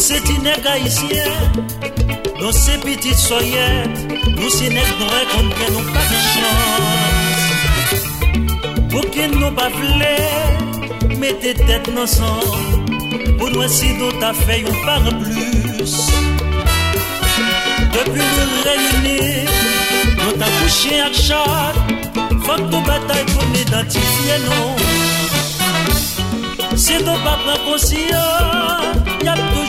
se ti nèg haïtien, dans ces petites soyettes, nous ces nèg nous racontent nous pas de chance. Pour que nous pas mettez tête ensemble, pour nous si d'autres fait un par plus. À chat, faut que nous bataille pour m'identifier non. Si tu pas prendre conscience,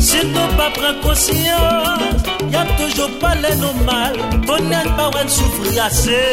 Si nou pa pren konsyans, yap toujou pale nou mal, bonen pa wen soufri ase.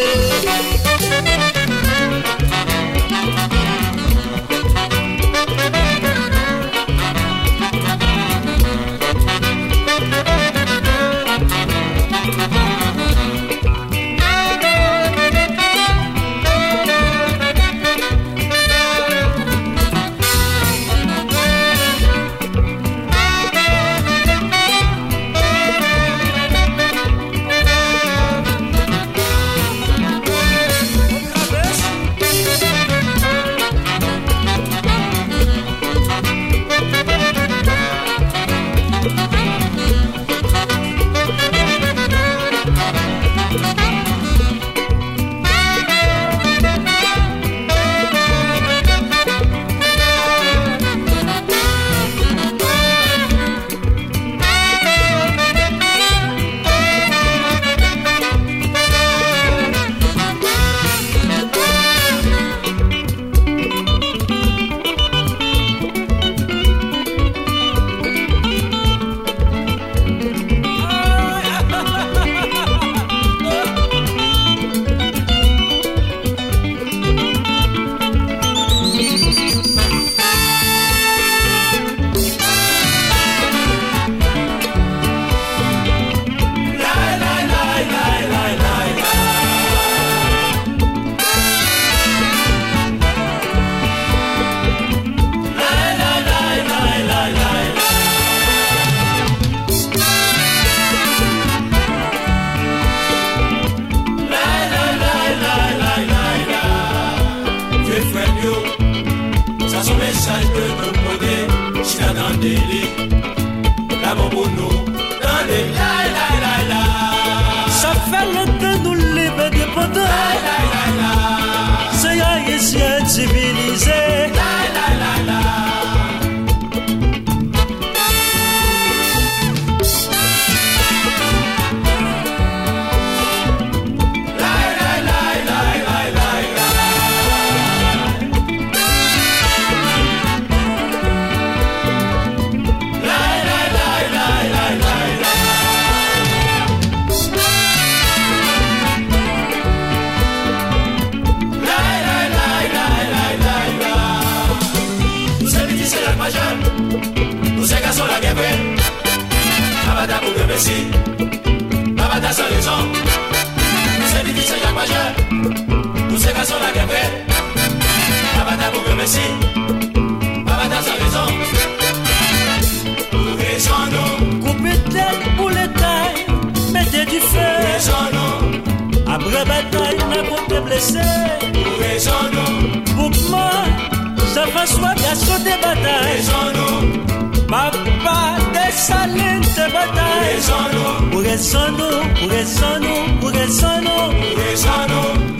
Si Le Messie. Abada sans raison. Nous sommes petits, c'est la majeur. Nous sommes garçons, la guerre. Abada pour le Messie. Abada sans raison. Pour raison, non. Coupez tête pour les tailles. Mettez du feu. Raison, non. Après bataille, n'a pas blessé. Pour raison, non. Pour moi, ça va soit bien sauter bataille. excelente batalla. Por eso no, por eso no, por eso no, por eso no. Por eso no.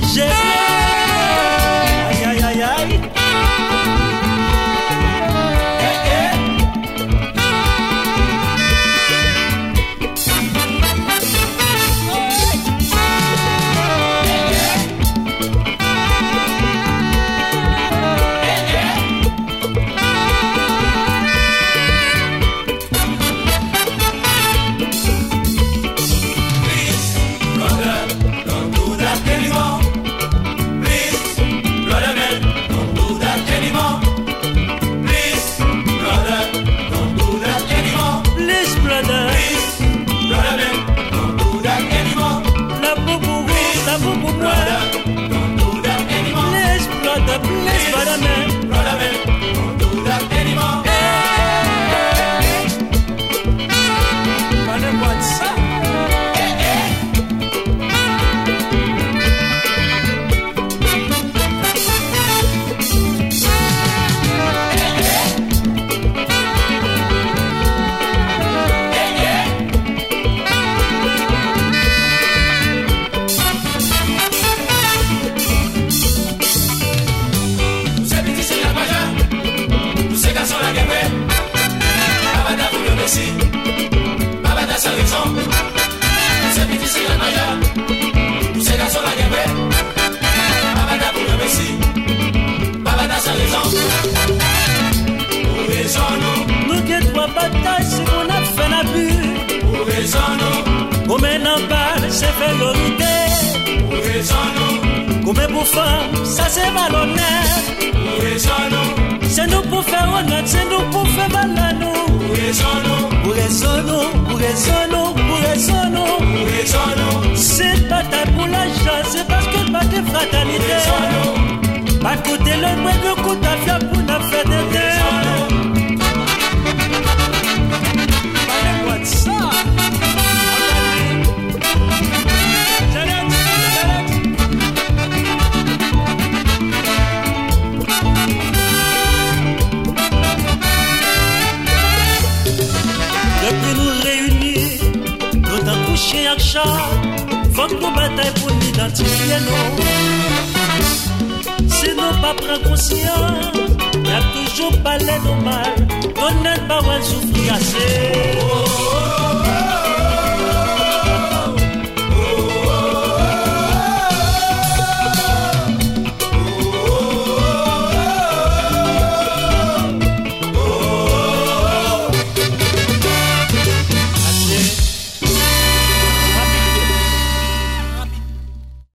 nan batay si pou nan fè nan pou fèm sa se balonè Ou rezon Ou la jan, se paske batay fatalite Ou rezon nou Bat koute lè mwen, mwen koute avyon satisfye non. nou Se nou pa pren konsyen La toujou pale nou mal Donnen pa wè soufri ase Oh oh oh